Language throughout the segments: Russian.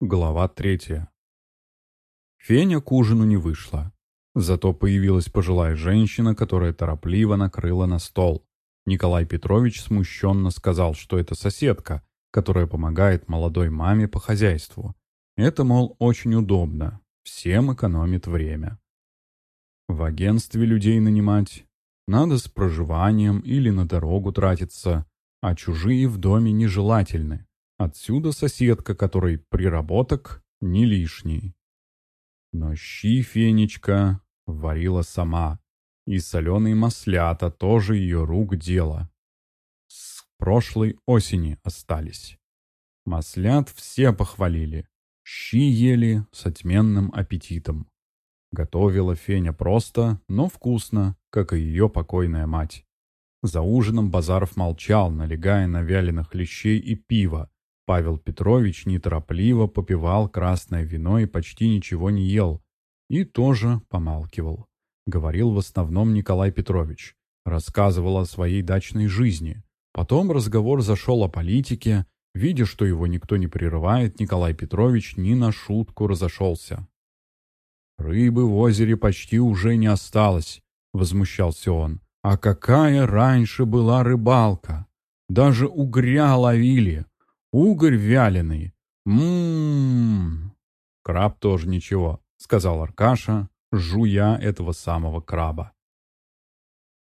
Глава третья. Феня к ужину не вышла. Зато появилась пожилая женщина, которая торопливо накрыла на стол. Николай Петрович смущенно сказал, что это соседка, которая помогает молодой маме по хозяйству. Это, мол, очень удобно, всем экономит время. В агентстве людей нанимать надо с проживанием или на дорогу тратиться, а чужие в доме нежелательны. Отсюда соседка, которой приработок не лишний. Но щи Фенечка варила сама, и соленые маслята тоже ее рук дело. С прошлой осени остались. Маслят все похвалили, щи ели с отменным аппетитом. Готовила Феня просто, но вкусно, как и ее покойная мать. За ужином Базаров молчал, налегая на вяленых лещей и пиво. Павел Петрович неторопливо попивал красное вино и почти ничего не ел. И тоже помалкивал. Говорил в основном Николай Петрович. Рассказывал о своей дачной жизни. Потом разговор зашел о политике. Видя, что его никто не прерывает, Николай Петрович ни на шутку разошелся. «Рыбы в озере почти уже не осталось», — возмущался он. «А какая раньше была рыбалка! Даже угря ловили! Угорь вяленый! Ммм!» «Краб тоже ничего», — сказал Аркаша, жуя этого самого краба.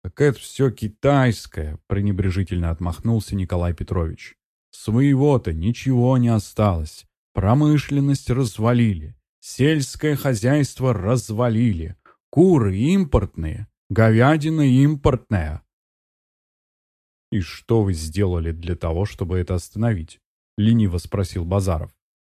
«Так это все китайское», — пренебрежительно отмахнулся Николай Петрович. «Своего-то ничего не осталось. Промышленность развалили. Сельское хозяйство развалили. Куры импортные, говядина импортная. «И что вы сделали для того, чтобы это остановить?» — лениво спросил Базаров.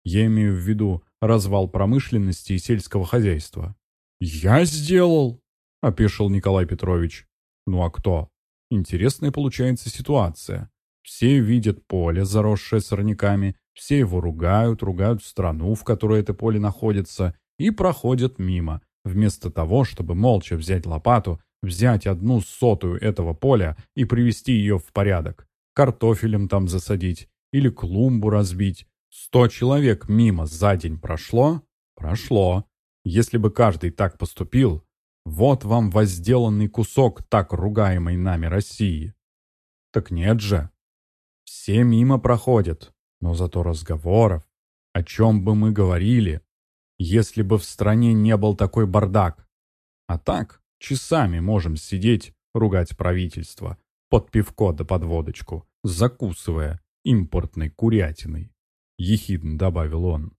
«Я имею в виду развал промышленности и сельского хозяйства». «Я сделал!» — опешил Николай Петрович. «Ну а кто?» Интересная получается ситуация. Все видят поле, заросшее сорняками, все его ругают, ругают страну, в которой это поле находится, и проходят мимо, вместо того, чтобы молча взять лопату, взять одну сотую этого поля и привести ее в порядок, картофелем там засадить или клумбу разбить. Сто человек мимо за день прошло? Прошло. Если бы каждый так поступил, вот вам возделанный кусок так ругаемой нами России. Так нет же. Все мимо проходят, но зато разговоров, о чем бы мы говорили, если бы в стране не был такой бардак. А так, часами можем сидеть, ругать правительство, под пивко да под водочку, закусывая импортной курятиной. Ехидно добавил он.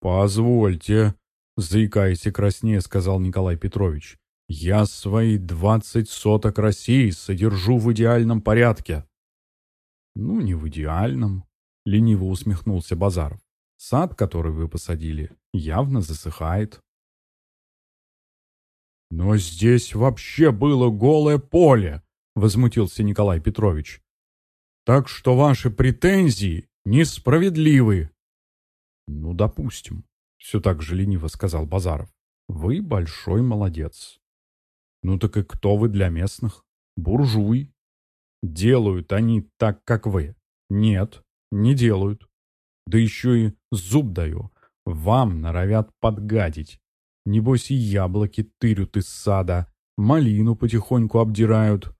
«Позвольте», — заикаясь и краснее, сказал Николай Петрович. «Я свои двадцать соток России содержу в идеальном порядке». «Ну, не в идеальном», — лениво усмехнулся Базаров. «Сад, который вы посадили, явно засыхает». «Но здесь вообще было голое поле!» — возмутился Николай Петрович. «Так что ваши претензии несправедливы». «Ну, допустим», — все так же лениво сказал Базаров. «Вы большой молодец». «Ну так и кто вы для местных? Буржуй. Делают они так, как вы. Нет, не делают. Да еще и зуб даю. Вам норовят подгадить. Небось и яблоки тырют из сада, малину потихоньку обдирают.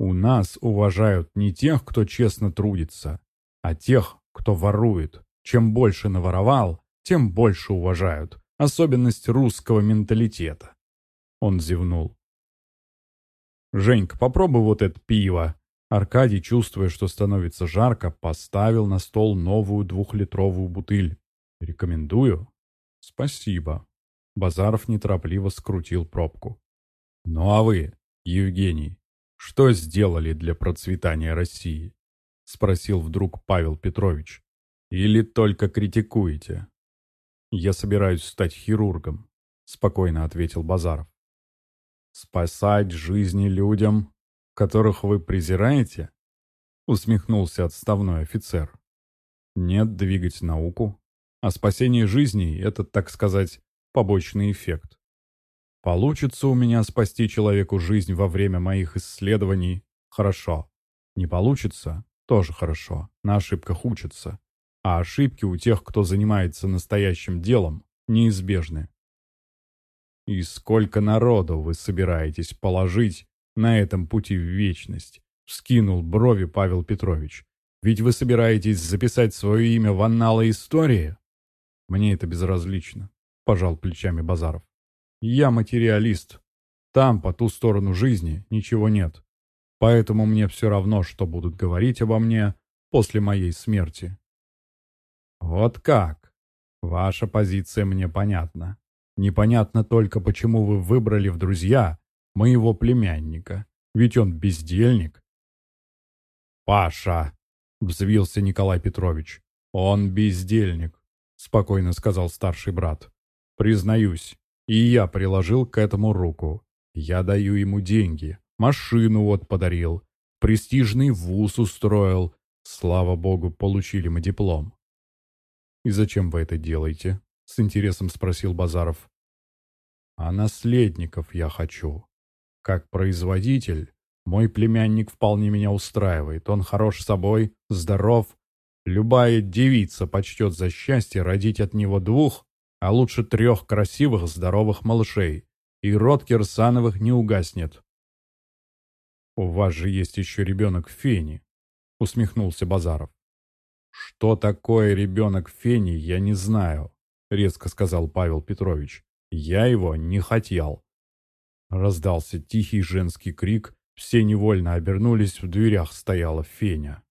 У нас уважают не тех, кто честно трудится, а тех, кто ворует. Чем больше наворовал, тем больше уважают. Особенность русского менталитета. Он зевнул. «Женька, попробуй вот это пиво», Аркадий, чувствуя, что становится жарко, поставил на стол новую двухлитровую бутыль. «Рекомендую?» «Спасибо». Базаров неторопливо скрутил пробку. «Ну а вы, Евгений, что сделали для процветания России?» Спросил вдруг Павел Петрович. «Или только критикуете?» «Я собираюсь стать хирургом», — спокойно ответил Базаров. «Спасать жизни людям которых вы презираете?» Усмехнулся отставной офицер. «Нет, двигать науку. А спасение жизней — это, так сказать, побочный эффект. Получится у меня спасти человеку жизнь во время моих исследований — хорошо. Не получится — тоже хорошо. На ошибках учатся. а ошибки у тех, кто занимается настоящим делом, неизбежны. И сколько народу вы собираетесь положить на этом пути в вечность? Вскинул брови Павел Петрович. Ведь вы собираетесь записать свое имя в анналы истории? Мне это безразлично, пожал плечами Базаров. Я материалист. Там, по ту сторону жизни, ничего нет. Поэтому мне все равно, что будут говорить обо мне после моей смерти. Вот как? Ваша позиция мне понятна. Непонятно только, почему вы выбрали в друзья моего племянника. Ведь он бездельник. «Паша!» — взвился Николай Петрович. «Он бездельник», — спокойно сказал старший брат. «Признаюсь, и я приложил к этому руку. Я даю ему деньги, машину вот подарил, престижный вуз устроил. Слава богу, получили мы диплом. «И зачем вы это делаете?» — с интересом спросил Базаров. «А наследников я хочу. Как производитель, мой племянник вполне меня устраивает. Он хорош собой, здоров. Любая девица почтет за счастье родить от него двух, а лучше трех красивых, здоровых малышей. И род Кирсановых не угаснет. «У вас же есть еще ребенок Фени», — усмехнулся Базаров. «Что такое ребенок Фени, я не знаю», — резко сказал Павел Петрович. «Я его не хотел». Раздался тихий женский крик, все невольно обернулись, в дверях стояла Феня.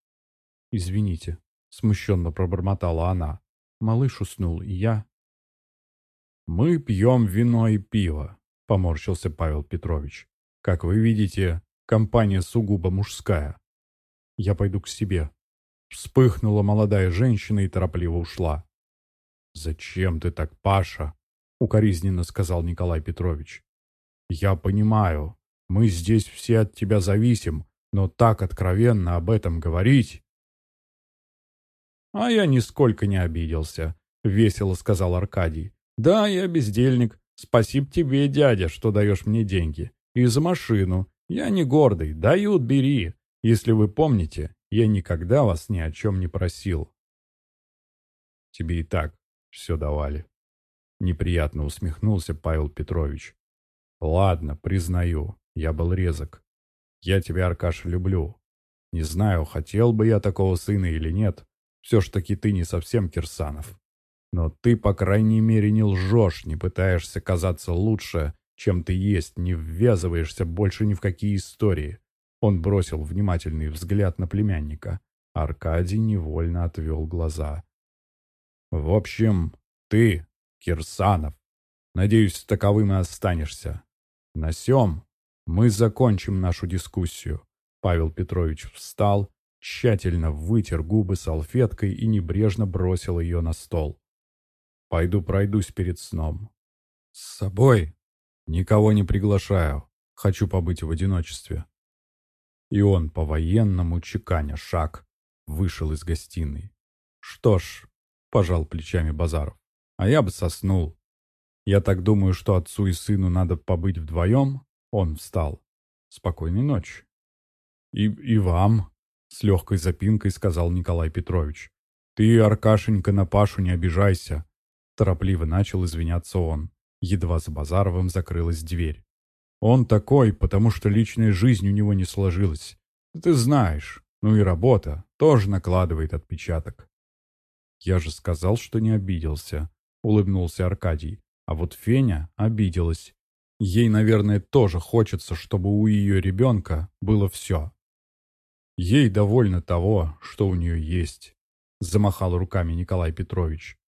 «Извините», — смущенно пробормотала она. «Малыш уснул, и я...» «Мы пьем вино и пиво», — поморщился Павел Петрович. «Как вы видите, компания сугубо мужская. Я пойду к себе», Вспыхнула молодая женщина и торопливо ушла. «Зачем ты так, Паша?» — укоризненно сказал Николай Петрович. «Я понимаю, мы здесь все от тебя зависим, но так откровенно об этом говорить...» «А я нисколько не обиделся», — весело сказал Аркадий. «Да, я бездельник. Спасибо тебе, дядя, что даешь мне деньги. И за машину. Я не гордый. Дают, бери. Если вы помните, я никогда вас ни о чем не просил. Тебе и так все давали. Неприятно усмехнулся Павел Петрович. Ладно, признаю, я был резок. Я тебя, Аркаша, люблю. Не знаю, хотел бы я такого сына или нет. Все ж таки ты не совсем Кирсанов. Но ты, по крайней мере, не лжешь, не пытаешься казаться лучше, чем ты есть, не ввязываешься больше ни в какие истории. Он бросил внимательный взгляд на племянника. Аркадий невольно отвел глаза. «В общем, ты, Кирсанов, надеюсь, таковым и останешься. На сём мы закончим нашу дискуссию». Павел Петрович встал, тщательно вытер губы салфеткой и небрежно бросил ее на стол. «Пойду пройдусь перед сном. С собой никого не приглашаю. Хочу побыть в одиночестве». И он, по-военному чеканя шаг, вышел из гостиной. «Что ж», — пожал плечами Базаров, — «а я бы соснул. Я так думаю, что отцу и сыну надо побыть вдвоем». Он встал. «Спокойной ночи». «И, и вам», — с легкой запинкой сказал Николай Петрович. «Ты, Аркашенька, на Пашу не обижайся», — торопливо начал извиняться он. Едва за Базаровым закрылась дверь. Он такой, потому что личная жизнь у него не сложилась. Ты знаешь, ну и работа тоже накладывает отпечаток. Я же сказал, что не обиделся, улыбнулся Аркадий. А вот Феня обиделась. Ей, наверное, тоже хочется, чтобы у ее ребенка было все. Ей довольно того, что у нее есть, замахал руками Николай Петрович.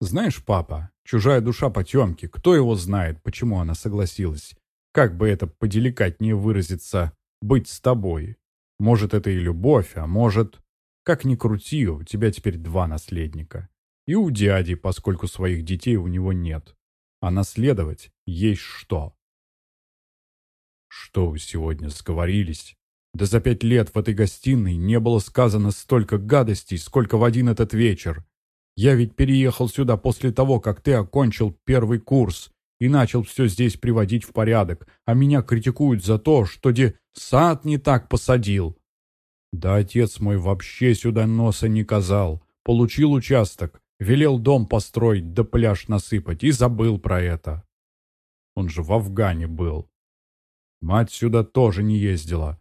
Знаешь, папа, чужая душа потемки, кто его знает, почему она согласилась как бы это поделикатнее выразиться, быть с тобой. Может, это и любовь, а может... Как ни крути, у тебя теперь два наследника. И у дяди, поскольку своих детей у него нет. А наследовать есть что. Что вы сегодня сговорились? Да за пять лет в этой гостиной не было сказано столько гадостей, сколько в один этот вечер. Я ведь переехал сюда после того, как ты окончил первый курс, и начал все здесь приводить в порядок, а меня критикуют за то, что де сад не так посадил. Да отец мой вообще сюда носа не казал, получил участок, велел дом построить да пляж насыпать и забыл про это. Он же в Афгане был. Мать сюда тоже не ездила.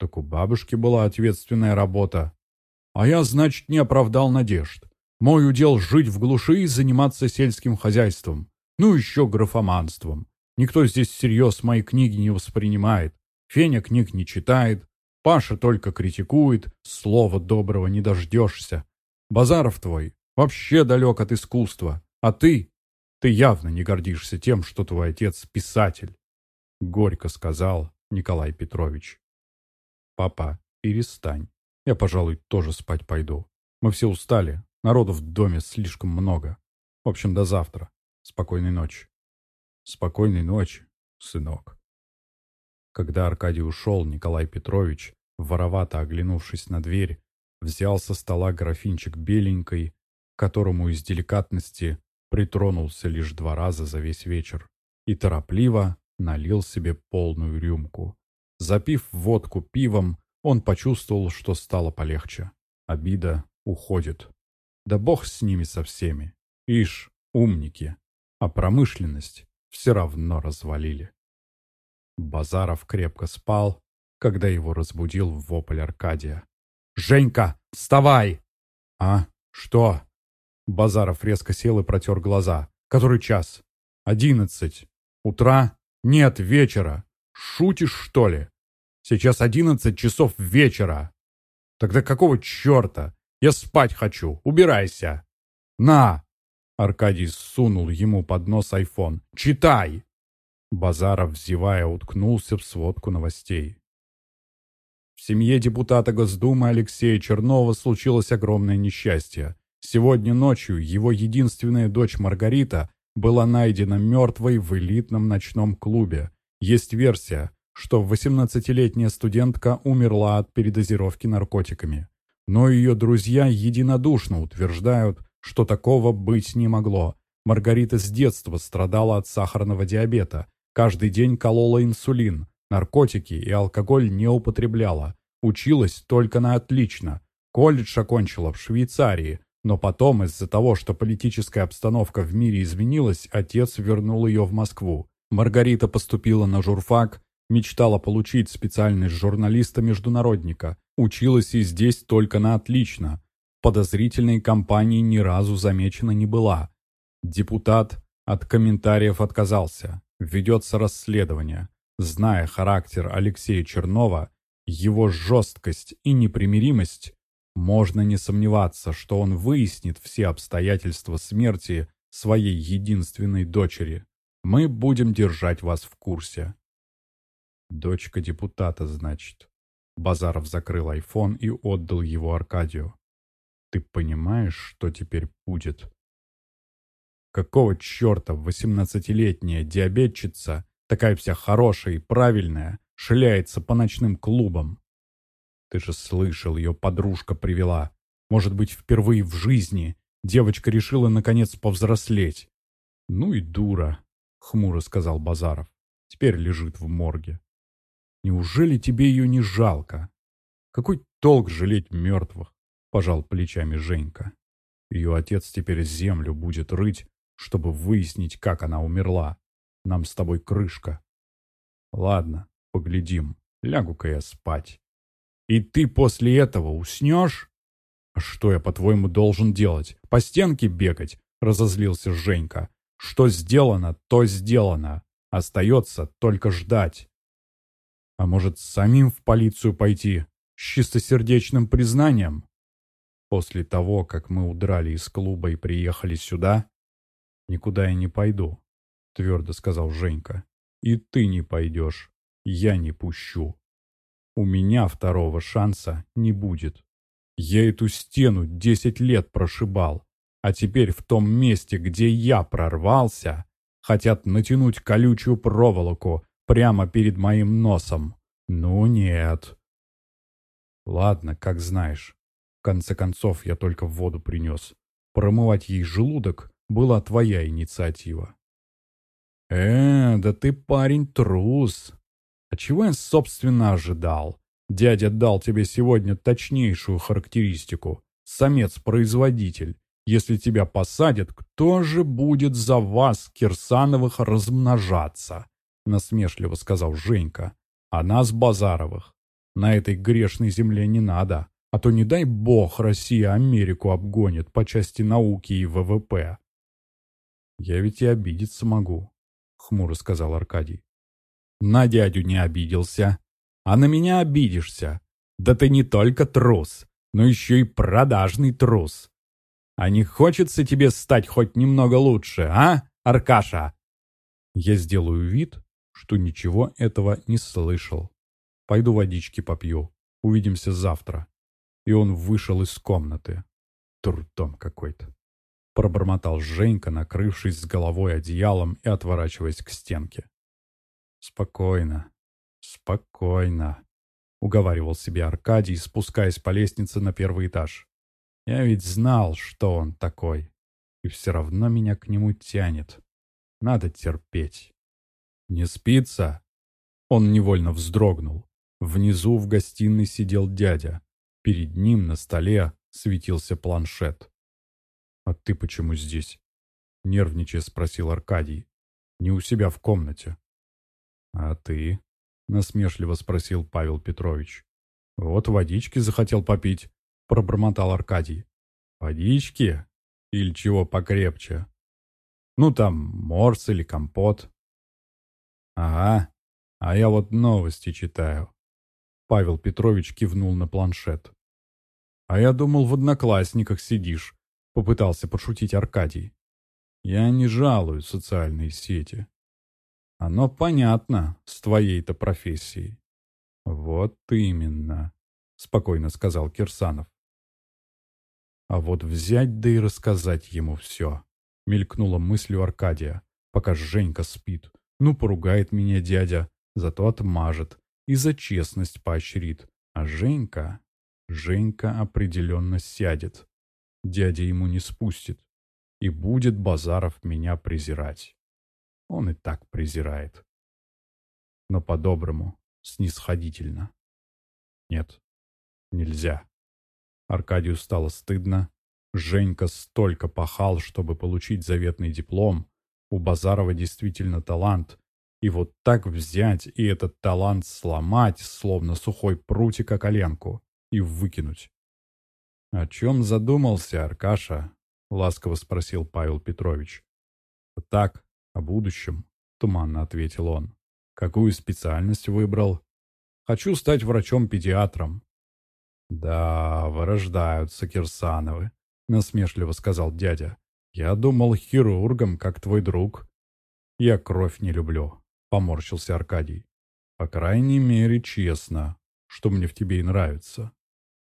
Так у бабушки была ответственная работа. А я, значит, не оправдал надежд. Мой удел жить в глуши и заниматься сельским хозяйством. Ну, еще графоманством. Никто здесь всерьез мои книги не воспринимает. Феня книг не читает. Паша только критикует. Слова доброго не дождешься. Базаров твой вообще далек от искусства. А ты? Ты явно не гордишься тем, что твой отец писатель. Горько сказал Николай Петрович. Папа, перестань. Я, пожалуй, тоже спать пойду. Мы все устали. Народу в доме слишком много. В общем, до завтра. Спокойной ночи. Спокойной ночи, сынок. Когда Аркадий ушел, Николай Петрович, воровато оглянувшись на дверь, взял со стола графинчик беленькой, которому из деликатности притронулся лишь два раза за весь вечер, и торопливо налил себе полную рюмку. Запив водку пивом, он почувствовал, что стало полегче. Обида уходит. Да бог с ними со всеми. Ишь, умники. А промышленность все равно развалили. Базаров крепко спал, когда его разбудил вопль Аркадия. «Женька, вставай!» «А? Что?» Базаров резко сел и протер глаза. «Который час?» «Одиннадцать. Утра?» «Нет, вечера. Шутишь, что ли? Сейчас одиннадцать часов вечера. Тогда какого черта? Я спать хочу. Убирайся. На!» Аркадий сунул ему под нос айфон. «Читай!» Базаров, зевая, уткнулся в сводку новостей. В семье депутата Госдумы Алексея Чернова случилось огромное несчастье. Сегодня ночью его единственная дочь Маргарита была найдена мертвой в элитном ночном клубе. Есть версия, что 18-летняя студентка умерла от передозировки наркотиками. Но ее друзья единодушно утверждают, что такого быть не могло. Маргарита с детства страдала от сахарного диабета, каждый день колола инсулин, наркотики и алкоголь не употребляла, училась только на отлично, колледж окончила в Швейцарии, но потом из-за того, что политическая обстановка в мире изменилась, отец вернул ее в Москву. Маргарита поступила на журфак, мечтала получить специальность журналиста-международника, училась и здесь только на отлично, подозрительной компании ни разу замечена не была. Депутат от комментариев отказался. Ведется расследование. Зная характер Алексея Чернова, его жесткость и непримиримость, можно не сомневаться, что он выяснит все обстоятельства смерти своей единственной дочери. Мы будем держать вас в курсе. Дочка депутата, значит. Базаров закрыл айфон и отдал его Аркадию. Ты понимаешь, что теперь будет? Какого черта восемнадцатилетняя диабетчица, такая вся хорошая и правильная, шляется по ночным клубам? Ты же слышал, ее подружка привела. Может быть, впервые в жизни девочка решила наконец повзрослеть. Ну и дура, хмуро сказал Базаров. Теперь лежит в морге. Неужели тебе ее не жалко? Какой толк жалеть мертвых? — пожал плечами Женька. «Ее отец теперь землю будет рыть, чтобы выяснить, как она умерла. Нам с тобой крышка». «Ладно, поглядим. Лягу-ка я спать». «И ты после этого уснешь?» «А что я, по-твоему, должен делать? По стенке бегать?» — разозлился Женька. «Что сделано, то сделано. Остается только ждать». «А может, самим в полицию пойти? С чистосердечным признанием?» После того, как мы удрали из клуба и приехали сюда, никуда я не пойду, твердо сказал Женька. И ты не пойдешь. Я не пущу. У меня второго шанса не будет. Я эту стену десять лет прошибал, а теперь в том месте, где я прорвался, хотят натянуть колючую проволоку прямо перед моим носом. Ну нет. Ладно, как знаешь конце концов, я только в воду принес. Промывать ей желудок была твоя инициатива. Э, да ты парень трус. А чего я, собственно, ожидал? Дядя дал тебе сегодня точнейшую характеристику. самец-производитель. Если тебя посадят, кто же будет за вас, Кирсановых, размножаться?» Насмешливо сказал Женька. «А нас, Базаровых, на этой грешной земле не надо, а то, не дай бог, Россия Америку обгонит по части науки и ВВП». «Я ведь и обидеться могу», — хмуро сказал Аркадий. «На дядю не обиделся, а на меня обидишься. Да ты не только трус, но еще и продажный трус. А не хочется тебе стать хоть немного лучше, а, Аркаша?» Я сделаю вид, что ничего этого не слышал. Пойду водички попью. Увидимся завтра. И он вышел из комнаты. Трудом какой-то. Пробормотал Женька, накрывшись с головой одеялом и отворачиваясь к стенке. Спокойно, спокойно, уговаривал себе Аркадий, спускаясь по лестнице на первый этаж. Я ведь знал, что он такой. И все равно меня к нему тянет. Надо терпеть. «Не спится?» Он невольно вздрогнул. Внизу в гостиной сидел дядя. Перед ним на столе светился планшет. «А ты почему здесь?» — нервничая спросил Аркадий. «Не у себя в комнате». «А ты?» — насмешливо спросил Павел Петрович. «Вот водички захотел попить», — пробормотал Аркадий. «Водички? Или чего покрепче?» «Ну там, морс или компот». «Ага, а я вот новости читаю». Павел Петрович кивнул на планшет. «А я думал, в одноклассниках сидишь», — попытался пошутить Аркадий. «Я не жалую социальные сети. Оно понятно с твоей-то профессией». «Вот именно», — спокойно сказал Кирсанов. «А вот взять да и рассказать ему все», — мелькнула мысль у Аркадия, пока Женька спит. Ну, поругает меня дядя, зато отмажет и за честность поощрит. А Женька... Женька определенно сядет. Дядя ему не спустит. И будет Базаров меня презирать. Он и так презирает. Но по-доброму, снисходительно. Нет, нельзя. Аркадию стало стыдно. Женька столько пахал, чтобы получить заветный диплом, у Базарова действительно талант. И вот так взять и этот талант сломать, словно сухой прутик о коленку, и выкинуть. «О чем задумался, Аркаша?» — ласково спросил Павел Петрович. «Так, о будущем», — туманно ответил он. «Какую специальность выбрал?» «Хочу стать врачом-педиатром». «Да, вырождаются Кирсановы», — насмешливо сказал дядя. «Я думал хирургом, как твой друг». «Я кровь не люблю», — поморщился Аркадий. «По крайней мере, честно, что мне в тебе и нравится».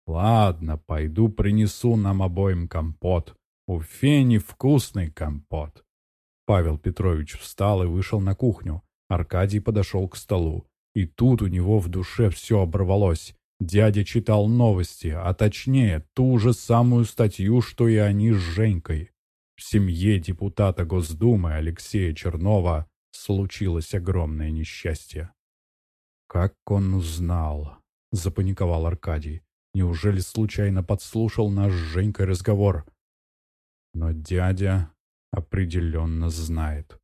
«Ладно, пойду принесу нам обоим компот. У Фени вкусный компот». Павел Петрович встал и вышел на кухню. Аркадий подошел к столу. И тут у него в душе все оборвалось. Дядя читал новости, а точнее, ту же самую статью, что и они с Женькой. В семье депутата Госдумы Алексея Чернова случилось огромное несчастье. «Как он узнал?» — запаниковал Аркадий. «Неужели случайно подслушал наш с Женькой разговор?» Но дядя определенно знает.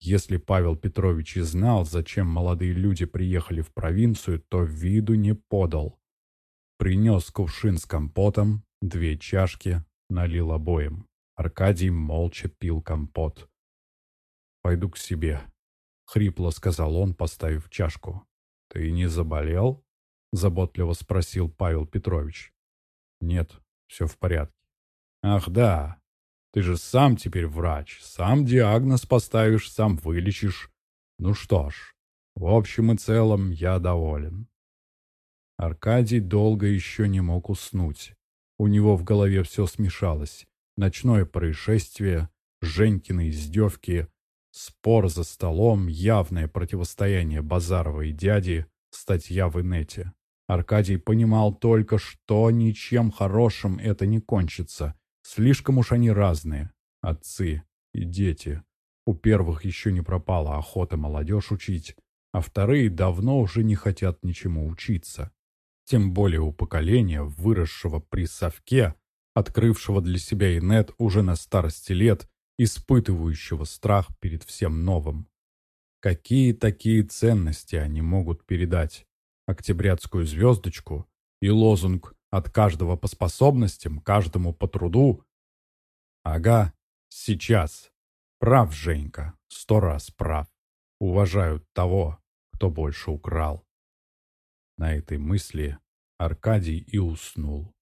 Если Павел Петрович и знал, зачем молодые люди приехали в провинцию, то виду не подал. Принес кувшин с компотом, две чашки, налил обоим. Аркадий молча пил компот. «Пойду к себе», — хрипло сказал он, поставив чашку. «Ты не заболел?» — заботливо спросил Павел Петрович. «Нет, все в порядке». «Ах да, ты же сам теперь врач, сам диагноз поставишь, сам вылечишь. Ну что ж, в общем и целом я доволен». Аркадий долго еще не мог уснуть. У него в голове все смешалось ночное происшествие, Женькины издевки, спор за столом, явное противостояние Базарова и дяди, статья в инете. Аркадий понимал только, что ничем хорошим это не кончится. Слишком уж они разные, отцы и дети. У первых еще не пропала охота молодежь учить, а вторые давно уже не хотят ничему учиться. Тем более у поколения, выросшего при совке, открывшего для себя инет уже на старости лет, испытывающего страх перед всем новым. Какие такие ценности они могут передать? Октябрятскую звездочку и лозунг «От каждого по способностям, каждому по труду». Ага, сейчас. Прав, Женька, сто раз прав. Уважают того, кто больше украл. На этой мысли Аркадий и уснул.